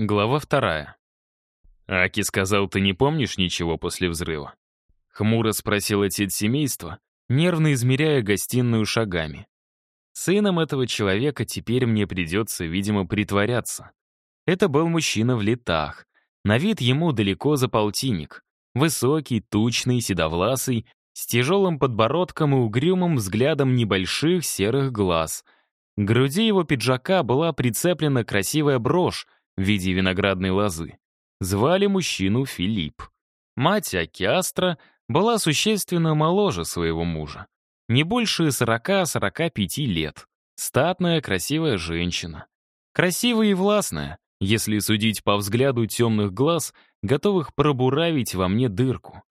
Глава вторая. «Аки сказал, ты не помнишь ничего после взрыва?» Хмуро спросил отец семейства, нервно измеряя гостиную шагами. Сыном этого человека теперь мне придется, видимо, притворяться. Это был мужчина в летах. На вид ему далеко за полтинник. Высокий, тучный, седовласый, с тяжелым подбородком и угрюмым взглядом небольших серых глаз. К груди его пиджака была прицеплена красивая брошь, в виде виноградной лозы. Звали мужчину Филипп. Мать Акиастра была существенно моложе своего мужа. Не больше 40-45 лет. Статная, красивая женщина. Красивая и властная, если судить по взгляду темных глаз, готовых пробуравить во мне дырку.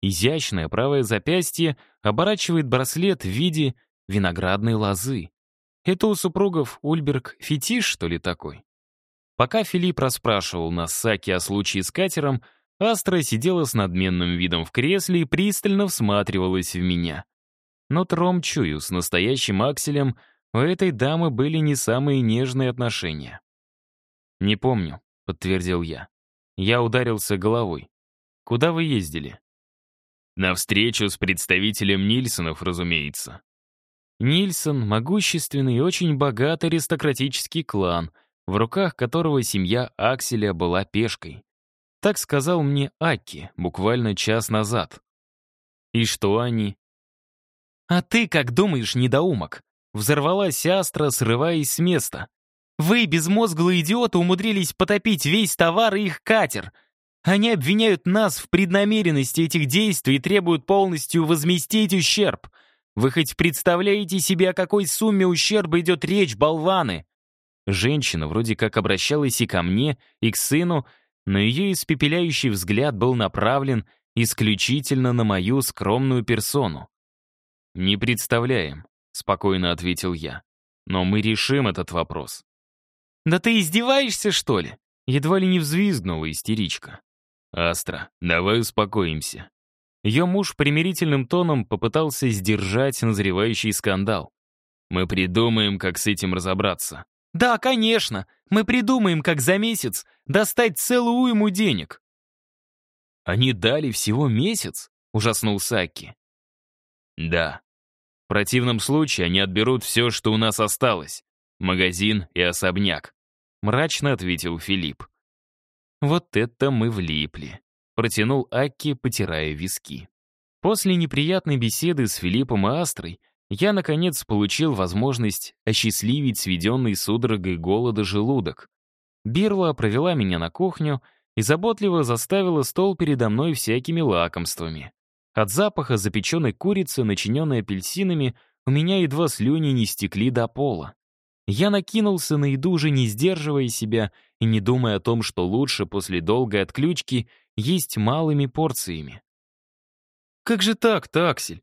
Изящное правое запястье оборачивает браслет в виде виноградной лозы. Это у супругов Ульберг фетиш, что ли, такой? Пока Филипп расспрашивал нас Саки о случае с катером, Астра сидела с надменным видом в кресле и пристально всматривалась в меня. Но тром чую, с настоящим акселем у этой дамы были не самые нежные отношения. «Не помню», — подтвердил я. Я ударился головой. «Куда вы ездили?» «На встречу с представителем Нильсонов, разумеется». Нильсон — могущественный и очень богатый аристократический клан — в руках которого семья Акселя была пешкой. Так сказал мне Аки буквально час назад. И что они? «А ты как думаешь, недоумок?» Взорвалась Астра, срываясь с места. «Вы, безмозглые идиоты, умудрились потопить весь товар и их катер. Они обвиняют нас в преднамеренности этих действий и требуют полностью возместить ущерб. Вы хоть представляете себе, о какой сумме ущерба идет речь, болваны?» Женщина вроде как обращалась и ко мне, и к сыну, но ее испепеляющий взгляд был направлен исключительно на мою скромную персону. «Не представляем», — спокойно ответил я. «Но мы решим этот вопрос». «Да ты издеваешься, что ли?» Едва ли не взвизгнула истеричка. «Астра, давай успокоимся». Ее муж примирительным тоном попытался сдержать назревающий скандал. «Мы придумаем, как с этим разобраться. «Да, конечно, мы придумаем, как за месяц достать целую уйму денег». «Они дали всего месяц?» — ужаснулся Аки. «Да. В противном случае они отберут все, что у нас осталось. Магазин и особняк», — мрачно ответил Филипп. «Вот это мы влипли», — протянул Акки, потирая виски. После неприятной беседы с Филиппом и Астрой я, наконец, получил возможность осчастливить сведенный судорогой голода желудок. Бирла провела меня на кухню и заботливо заставила стол передо мной всякими лакомствами. От запаха запеченной курицы, начиненной апельсинами, у меня едва слюни не стекли до пола. Я накинулся на еду, уже не сдерживая себя и не думая о том, что лучше после долгой отключки есть малыми порциями. «Как же так, Таксель?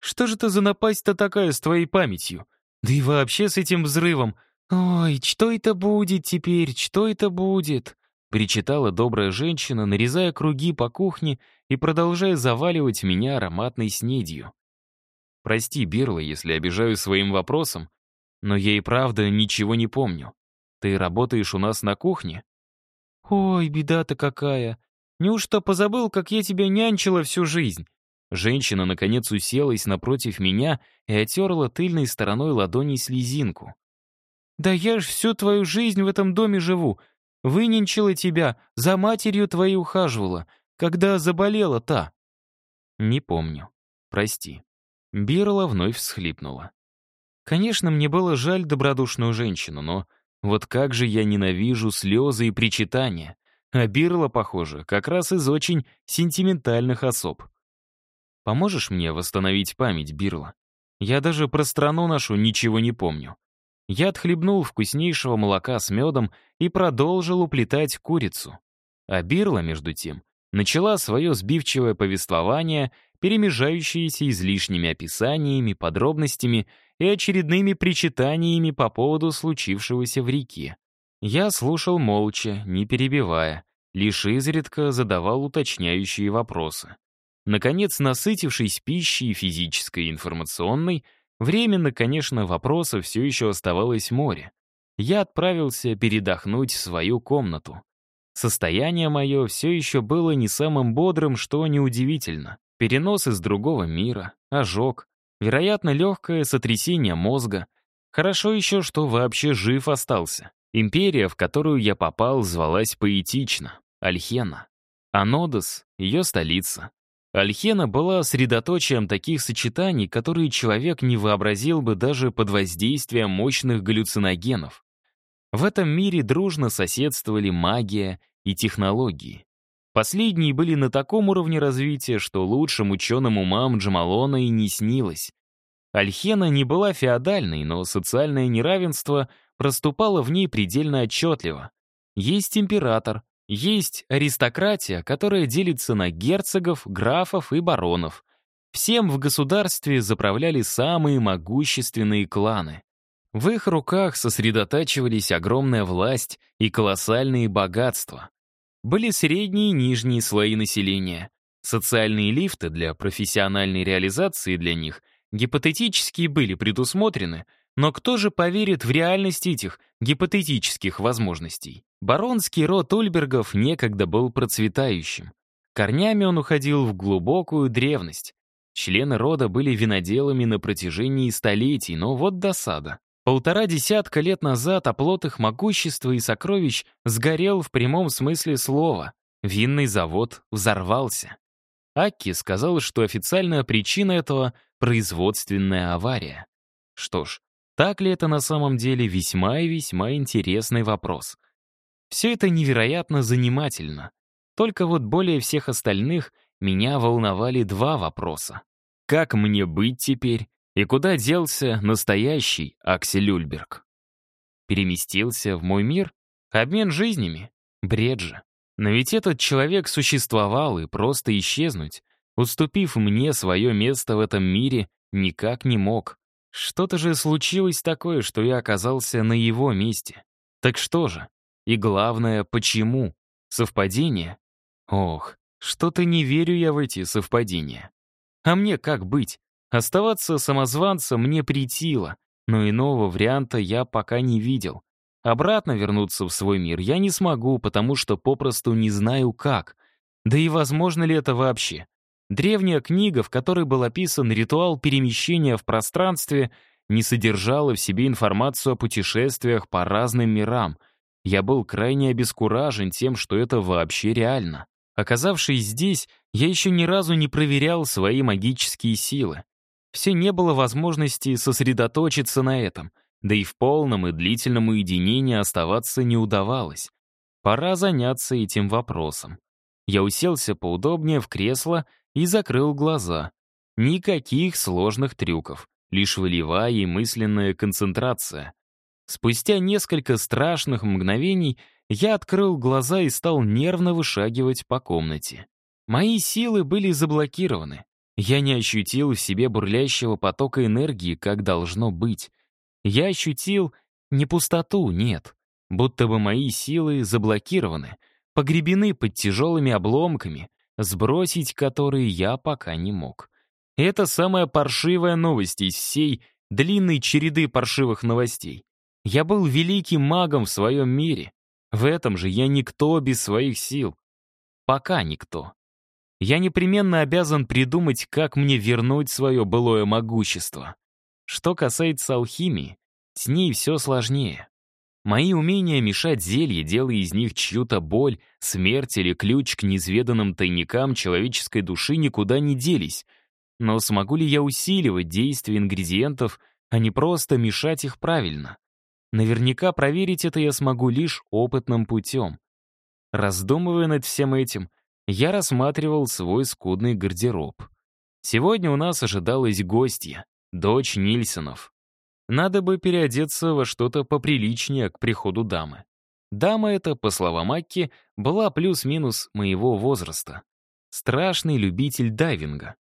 Что же это за напасть-то такая с твоей памятью? Да и вообще с этим взрывом. Ой, что это будет теперь, что это будет?» Причитала добрая женщина, нарезая круги по кухне и продолжая заваливать меня ароматной снедью. «Прости, Бирла, если обижаю своим вопросом, но я и правда ничего не помню. Ты работаешь у нас на кухне?» «Ой, беда-то какая! Неужто позабыл, как я тебя нянчила всю жизнь? Женщина, наконец, уселась напротив меня и отерла тыльной стороной ладони слезинку. «Да я ж всю твою жизнь в этом доме живу. Выненчила тебя, за матерью твоей ухаживала, когда заболела та». «Не помню. Прости». Бирла вновь всхлипнула. Конечно, мне было жаль добродушную женщину, но вот как же я ненавижу слезы и причитания. А Бирла, похоже, как раз из очень сентиментальных особ. Поможешь мне восстановить память, Бирла? Я даже про страну нашу ничего не помню. Я отхлебнул вкуснейшего молока с медом и продолжил уплетать курицу. А Бирла, между тем, начала свое сбивчивое повествование, перемежающееся излишними описаниями, подробностями и очередными причитаниями по поводу случившегося в реке. Я слушал молча, не перебивая, лишь изредка задавал уточняющие вопросы. Наконец, насытившись пищей физической и информационной, временно, конечно, вопросов все еще оставалось море. я отправился передохнуть в свою комнату. Состояние мое все еще было не самым бодрым, что неудивительно. Перенос из другого мира, ожог, вероятно, легкое сотрясение мозга. Хорошо еще, что вообще жив остался. Империя, в которую я попал, звалась поэтично — Альхена. Анодос — ее столица. Альхена была средоточием таких сочетаний, которые человек не вообразил бы даже под воздействием мощных галлюциногенов. В этом мире дружно соседствовали магия и технологии. Последние были на таком уровне развития, что лучшим ученым умам Джамалона и не снилось. Альхена не была феодальной, но социальное неравенство проступало в ней предельно отчетливо. Есть император, есть аристократия, которая делится на герцогов, графов и баронов. Всем в государстве заправляли самые могущественные кланы. В их руках сосредотачивались огромная власть и колоссальные богатства. Были средние и нижние слои населения. Социальные лифты для профессиональной реализации для них гипотетически были предусмотрены, но кто же поверит в реальность этих гипотетических возможностей? Баронский род Ульбергов некогда был процветающим. Корнями он уходил в глубокую древность. Члены рода были виноделами на протяжении столетий, но вот досада. Полтора десятка лет назад оплот их могущества и сокровищ сгорел в прямом смысле слова. Винный завод взорвался. Акки сказал, что официальная причина этого — производственная авария. Что ж, так ли это на самом деле весьма и весьма интересный вопрос. Все это невероятно занимательно. Только вот более всех остальных меня волновали два вопроса. Как мне быть теперь и куда делся настоящий Аксель Ульберг? Переместился в мой мир? Обмен жизнями? Бред же. Но ведь этот человек существовал, и просто исчезнуть, уступив мне свое место в этом мире, никак не мог. Что-то же случилось такое, что я оказался на его месте. Так что же? И главное, почему? Совпадение? Ох, что-то не верю я в эти совпадения. А мне как быть? Оставаться самозванцем мне притило, но иного варианта я пока не видел. Обратно вернуться в свой мир я не смогу, потому что попросту не знаю как. Да и возможно ли это вообще? Древняя книга, в которой был описан ритуал перемещения в пространстве, не содержала в себе информацию о путешествиях по разным мирам. Я был крайне обескуражен тем, что это вообще реально. Оказавшись здесь, я еще ни разу не проверял свои магические силы все не было возможности сосредоточиться на этом, да и в полном и длительном уединении оставаться не удавалось. Пора заняться этим вопросом. Я уселся поудобнее в кресло и закрыл глаза. Никаких сложных трюков, лишь волевая и мысленная концентрация. Спустя несколько страшных мгновений я открыл глаза и стал нервно вышагивать по комнате. Мои силы были заблокированы. Я не ощутил в себе бурлящего потока энергии, как должно быть. Я ощутил не пустоту, нет. Будто бы мои силы заблокированы, погребены под тяжелыми обломками, сбросить которые я пока не мог. Это самая паршивая новость из всей длинной череды паршивых новостей. Я был великим магом в своем мире. В этом же я никто без своих сил. Пока никто. Я непременно обязан придумать, как мне вернуть свое былое могущество. Что касается алхимии, с ней все сложнее. Мои умения мешать зелье, делая из них чью-то боль, смерть или ключ к неизведанным тайникам человеческой души никуда не делись. Но смогу ли я усиливать действие ингредиентов, а не просто мешать их правильно? Наверняка проверить это я смогу лишь опытным путем. Раздумывая над всем этим, я рассматривал свой скудный гардероб. Сегодня у нас ожидалась гостья, дочь Нильсонов. Надо бы переодеться во что-то поприличнее к приходу дамы. Дама эта, по словам Акки, была плюс-минус моего возраста. Страшный любитель дайвинга.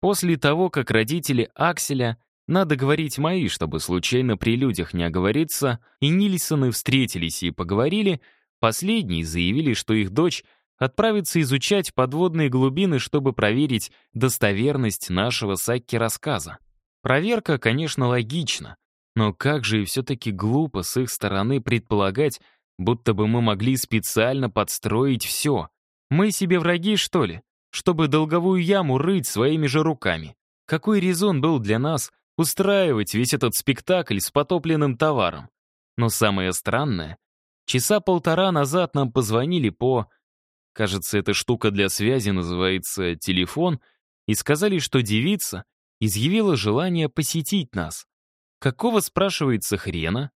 После того, как родители Акселя, надо говорить мои, чтобы случайно при людях не оговориться, и Нильсоны встретились и поговорили, последние заявили, что их дочь отправиться изучать подводные глубины, чтобы проверить достоверность нашего Сакки рассказа. Проверка, конечно, логична. Но как же и все-таки глупо с их стороны предполагать, будто бы мы могли специально подстроить все. Мы себе враги, что ли? Чтобы долговую яму рыть своими же руками. Какой резон был для нас устраивать весь этот спектакль с потопленным товаром? Но самое странное, часа полтора назад нам позвонили по... Кажется, эта штука для связи называется телефон, и сказали, что девица изъявила желание посетить нас. Какого, спрашивается, хрена?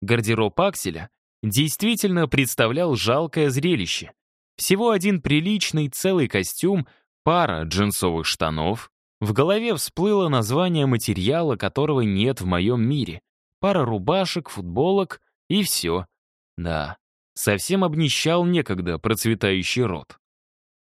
Гардероб Акселя действительно представлял жалкое зрелище. Всего один приличный целый костюм, пара джинсовых штанов. В голове всплыло название материала, которого нет в моем мире. Пара рубашек, футболок и все. Да, совсем обнищал некогда процветающий род.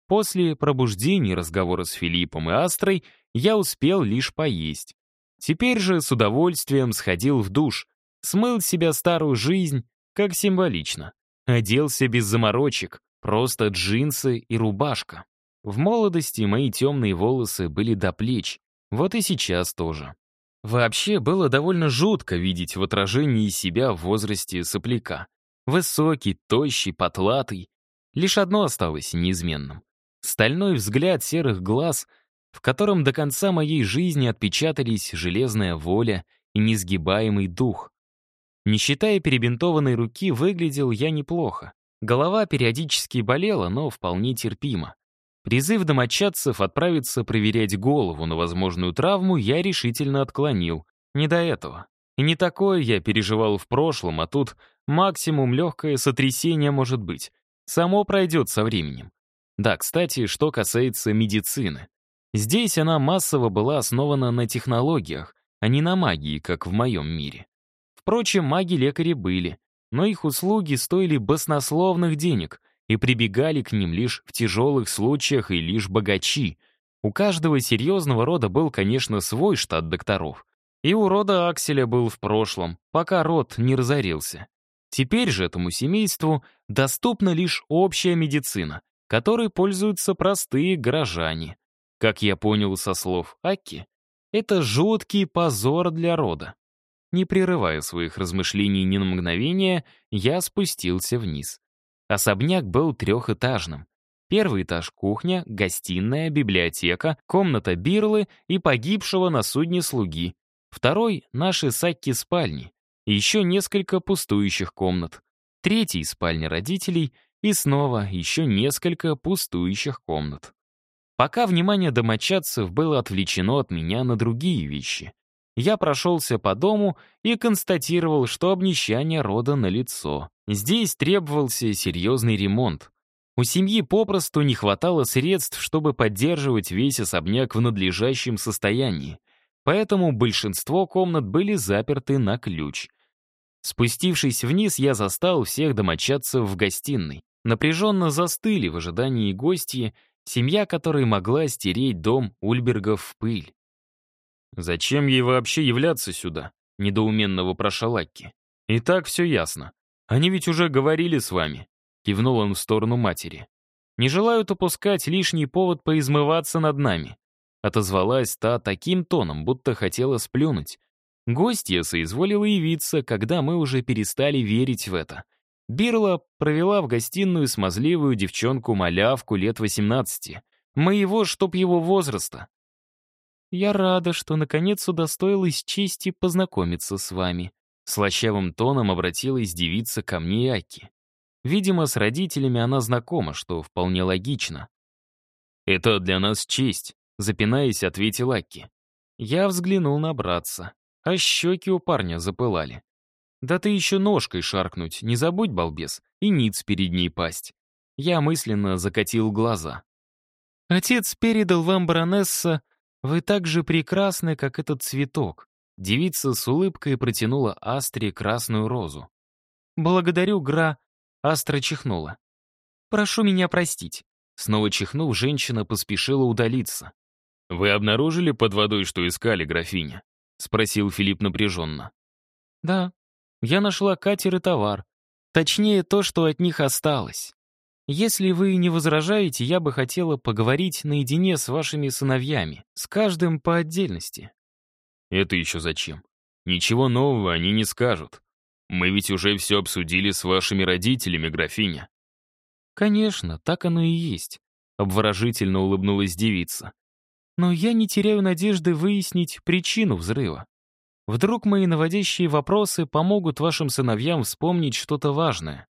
После пробуждения разговора с Филиппом и Астрой я успел лишь поесть. Теперь же с удовольствием сходил в душ, смыл себя старую жизнь, как символично. Оделся без заморочек, просто джинсы и рубашка. В молодости мои темные волосы были до плеч, вот и сейчас тоже. Вообще было довольно жутко видеть в отражении себя в возрасте сопляка. Высокий, тощий, потлатый. Лишь одно осталось неизменным. Стальной взгляд серых глаз — в котором до конца моей жизни отпечатались железная воля и несгибаемый дух. Не считая перебинтованной руки, выглядел я неплохо. Голова периодически болела, но вполне терпимо. Призыв домочадцев отправиться проверять голову на возможную травму я решительно отклонил. Не до этого. И не такое я переживал в прошлом, а тут максимум легкое сотрясение может быть. Само пройдет со временем. Да, кстати, что касается медицины. Здесь она массово была основана на технологиях, а не на магии, как в моем мире. Впрочем, маги-лекари были, но их услуги стоили баснословных денег и прибегали к ним лишь в тяжелых случаях и лишь богачи. У каждого серьезного рода был, конечно, свой штат докторов. И у рода Акселя был в прошлом, пока род не разорился. Теперь же этому семейству доступна лишь общая медицина, которой пользуются простые горожане. Как я понял со слов Аки, это жуткий позор для рода. Не прерывая своих размышлений ни на мгновение, я спустился вниз. Особняк был трехэтажным. Первый этаж — кухня, гостиная, библиотека, комната Бирлы и погибшего на судне слуги. Второй — наши Сакки спальни. Еще несколько пустующих комнат. Третий — спальня родителей. И снова еще несколько пустующих комнат. Пока внимание домочадцев было отвлечено от меня на другие вещи. Я прошелся по дому и констатировал, что обнищание рода налицо. Здесь требовался серьезный ремонт. У семьи попросту не хватало средств, чтобы поддерживать весь особняк в надлежащем состоянии. Поэтому большинство комнат были заперты на ключ. Спустившись вниз, я застал всех домочадцев в гостиной. Напряженно застыли в ожидании гостей Семья, которая могла стереть дом Ульбергов в пыль. «Зачем ей вообще являться сюда?» — недоуменно вопрошал Лакки. «И так все ясно. Они ведь уже говорили с вами», — кивнул он в сторону матери. «Не желают упускать лишний повод поизмываться над нами», — отозвалась та таким тоном, будто хотела сплюнуть. Гостья соизволила явиться, когда мы уже перестали верить в это — Бирла провела в гостиную смазливую девчонку-малявку лет 18, моего, чтоб его возраста. «Я рада, что наконец удостоилась чести познакомиться с вами», слащавым тоном обратилась девица ко мне Аки. Видимо, с родителями она знакома, что вполне логично. «Это для нас честь», — запинаясь, ответил Аки. Я взглянул на братца, а щеки у парня запылали. Да ты еще ножкой шаркнуть, не забудь, балбес, и ниц перед ней пасть. Я мысленно закатил глаза. Отец передал вам, баронесса, вы так же прекрасны, как этот цветок. Девица с улыбкой протянула Астре красную розу. «Благодарю, Гра...» Астра чихнула. «Прошу меня простить». Снова чихнув, женщина поспешила удалиться. «Вы обнаружили под водой, что искали, графиня?» — спросил Филипп напряженно. «Да, я нашла катер и товар. Точнее, то, что от них осталось. Если вы не возражаете, я бы хотела поговорить наедине с вашими сыновьями, с каждым по отдельности». «Это еще зачем?» Ничего нового они не скажут. Мы ведь уже все обсудили с вашими родителями, графиня». «Конечно, так оно и есть», — обворожительно улыбнулась девица. «Но я не теряю надежды выяснить причину взрыва. Вдруг мои наводящие вопросы помогут вашим сыновьям вспомнить что-то важное».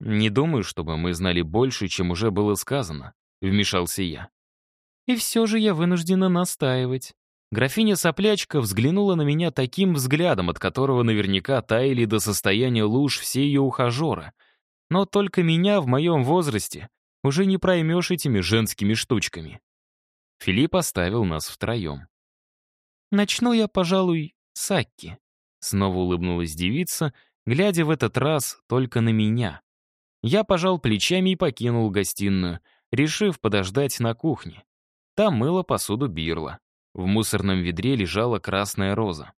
«Не думаю, чтобы мы знали больше, чем уже было сказано», — вмешался я. «И все же я вынуждена настаивать. Графиня-соплячка взглянула на меня таким взглядом, от которого наверняка таяли до состояния луж все ее ухажеры. Но только меня в моем возрасте уже не проймешь этими женскими штучками. Филипп оставил нас втроем. «Начну я, пожалуй, с Акки», — снова улыбнулась девица, глядя в этот раз только на меня. Я пожал плечами и покинул гостиную, решив подождать на кухне. Там мыла посуду Бирла. В мусорном ведре лежала красная роза.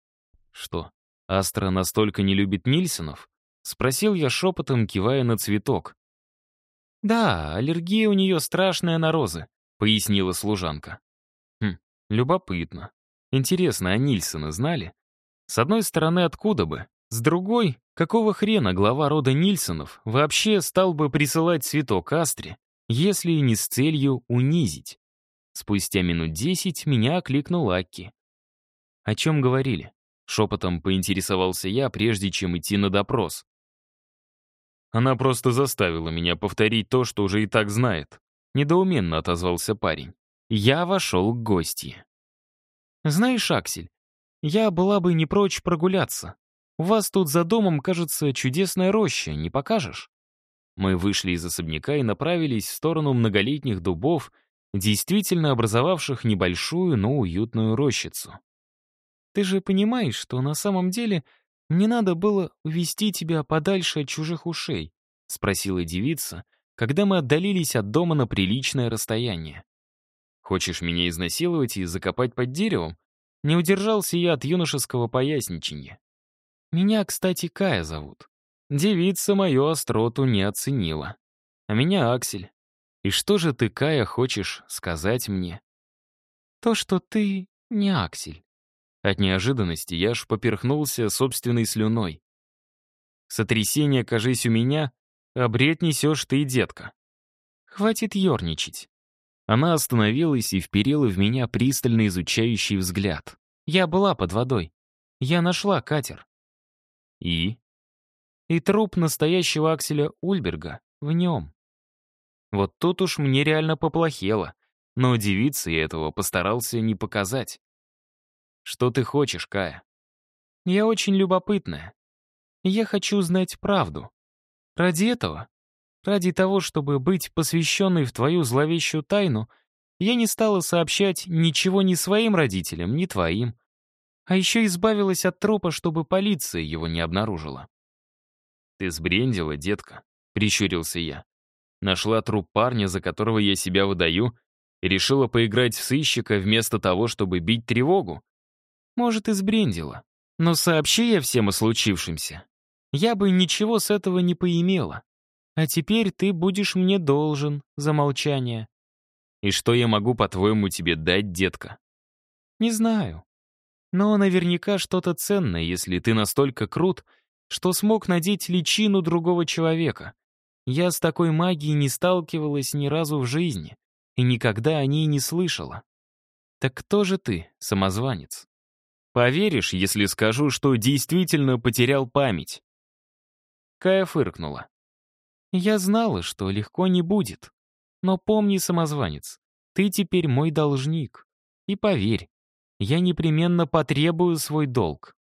«Что, Астра настолько не любит Нильсонов?» — спросил я шепотом, кивая на цветок. «Да, аллергия у нее страшная на розы», — пояснила служанка. «Хм, любопытно. Интересно, а Нильсона знали? С одной стороны, откуда бы? С другой, какого хрена глава рода Нильсонов вообще стал бы присылать цветок Астре, если не с целью унизить? Спустя минут десять меня окликнул Акки. «О чем говорили?» — шепотом поинтересовался я, прежде чем идти на допрос. Она просто заставила меня повторить то, что уже и так знает. Недоуменно отозвался парень. Я вошел к гости. «Знаешь, Аксель, я была бы не прочь прогуляться. У вас тут за домом, кажется, чудесная роща, не покажешь?» Мы вышли из особняка и направились в сторону многолетних дубов, действительно образовавших небольшую, но уютную рощицу. «Ты же понимаешь, что на самом деле мне надо было увести тебя подальше от чужих ушей?» — спросила девица, когда мы отдалились от дома на приличное расстояние. «Хочешь меня изнасиловать и закопать под деревом?» Не удержался я от юношеского поясничания. Меня, кстати, Кая зовут. Девица мою остроту не оценила. А меня Аксель. И что же ты, Кая, хочешь сказать мне? То, что ты не Аксель. От неожиданности я аж поперхнулся собственной слюной. Сотрясение, кажись, у меня, а бред несешь ты, детка. Хватит ерничать. Она остановилась и вперила в меня пристально изучающий взгляд. Я была под водой. Я нашла катер. И? И труп настоящего Акселя Ульберга в нем. Вот тут уж мне реально поплохело, но девице я этого постарался не показать. Что ты хочешь, Кая? Я очень любопытная. Я хочу знать правду. Ради этого, ради того, чтобы быть посвященной в твою зловещую тайну, я не стала сообщать ничего ни своим родителям, ни твоим. А еще избавилась от трупа, чтобы полиция его не обнаружила. «Ты сбрендила, детка», — прищурился я. Нашла труп парня, за которого я себя выдаю, и решила поиграть в сыщика вместо того, чтобы бить тревогу. Может, и сбрендила. Но сообщи я всем о случившемся. Я бы ничего с этого не поимела. А теперь ты будешь мне должен за молчание. И что я могу, по-твоему, тебе дать, детка? Не знаю. Но наверняка что-то ценное, если ты настолько крут, что смог надеть личину другого человека. Я с такой магией не сталкивалась ни разу в жизни и никогда о ней не слышала. Так кто же ты, самозванец? Поверишь, если скажу, что действительно потерял память?» Кая фыркнула. «Я знала, что легко не будет. Но помни, самозванец, ты теперь мой должник. И поверь, я непременно потребую свой долг.